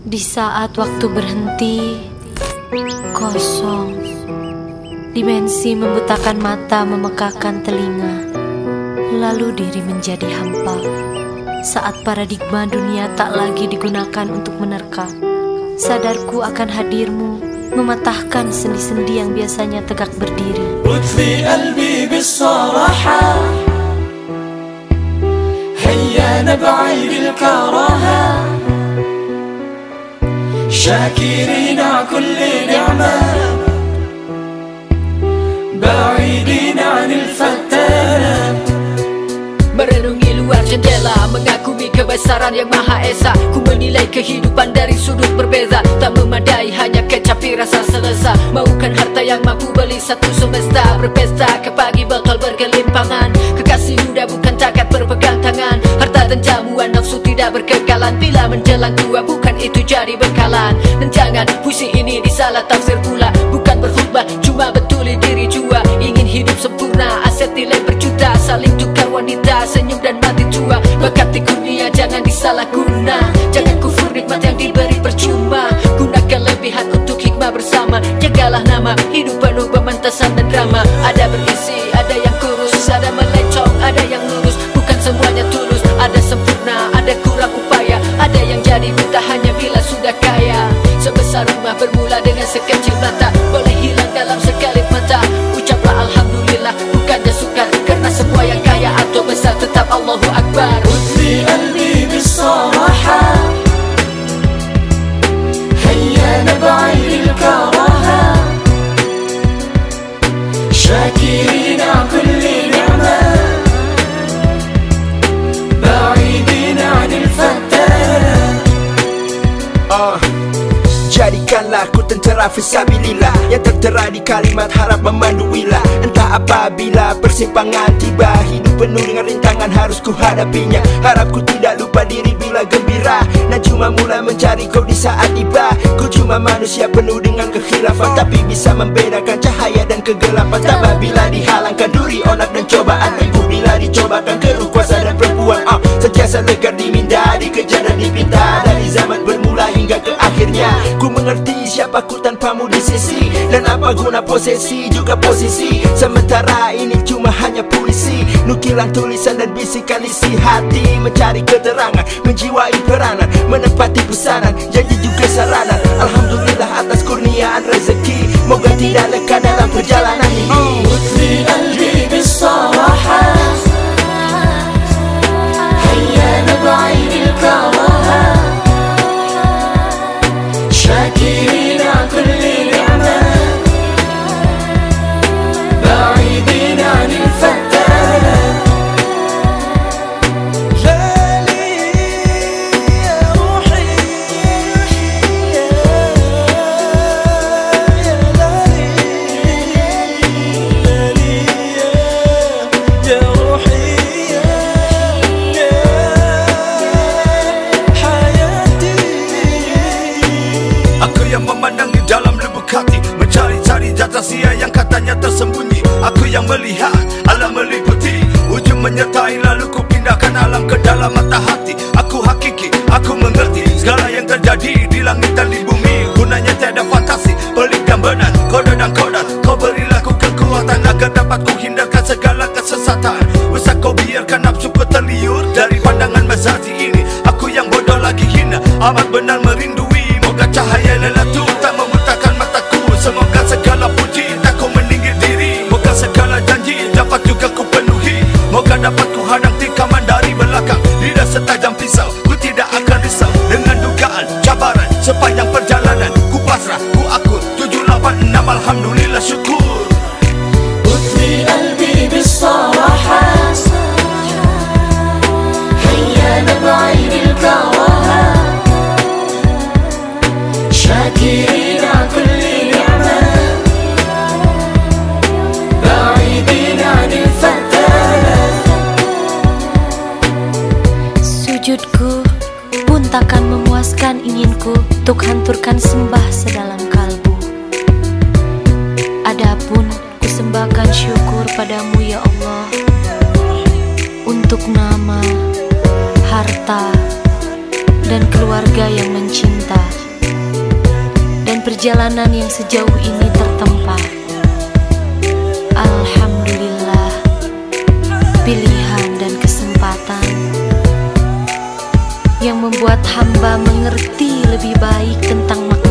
Di saat waktu berhenti, kosong. Dimensi membutakan mata, memekakan telinga. Lalu diri menjadi hampa. Saat paradigma dunia tak lagi digunakan untuk menerka. Sadarku akan hadirmu, mematahkan sendi-sendi yang biasanya tegak berdiri. Bisaraha شاكرين كل نعمة بعيدين عن الفتانات Merenungi luar jendela Mengakumi kebesaran yang maha esa Ku menilai kehidupan dari sudut berbeza Tak memadai hanya kecapi rasa selesa Maukan harta yang mampu beli satu semesta Berpesta ke pagi berkekalan Bila menjelang tua bukan itu jadi bekalan. Dan jangan puisi ini disalah tafsir pula Bukan berkhutbah cuma betuli diri jua. Ingin hidup sempurna aset nilai berjuta Saling tukar wanita senyum dan mati tua. Bakat di dunia jangan disalahguna. Jangan kufur nikmat yang diberi percuma. Gunakan lebihan untuk hikmah bersama. Jagalah nama hidup penuh pementasan dan drama. Ada uh, Jadikanlah ku tentera fisabilillah. Yang tertera di kalimat harap memandu wilah Entah apabila persimpangan tiba Hidup penuh dengan rintangan harus ku hadapinya Harap ku tidak lupa diri bila gembira. Dan cuma mula mencari kau di saat tiba. Ku cuma manusia penuh dengan kekhilafan. Tapi bisa membedakan cahaya dan kegelapan. Tabah bila dihalangkan duri onak dan cobaan Ku mengerti siapa ku tanpamu di sisi. Dan apa guna posesi juga posisi. Sementara ini cuma hanya puisi. Nukilan tulisan dan bisikan isi hati. Mencari keterangan, menjiwai peranan. Menepati pesanan, janji juga saranan. Alhamdulillah atas kurniaan rezeki. Moga tidak leka tersembunyi. Aku yang melihat alam meliputi. Ujung menyertai lalu ku pindahkan alam ke dalam mata hati. Aku hakiki, aku mengerti Segala yang terjadi di langit dan di bumi. Gunanya tiada fantasi, pelik dan benar. Kode dan kodat, kau berilah ku kekuatan Agar dapat ku hindarkan segala kesesatan. Usah kau biarkan nafsuku terliur Dari pandangan mazati ini. Aku yang bodoh lagi hina Amat benar merindui. Moga cahaya lelatu Untuk hanturkan sembah sedalam kalbu. Adapun kusembahkan syukur padamu ya Allah. Untuk nama, harta, dan keluarga yang mencinta. Perjalanan yang sejauh ini tertempa. hamba mengerti lebih baik tentang makna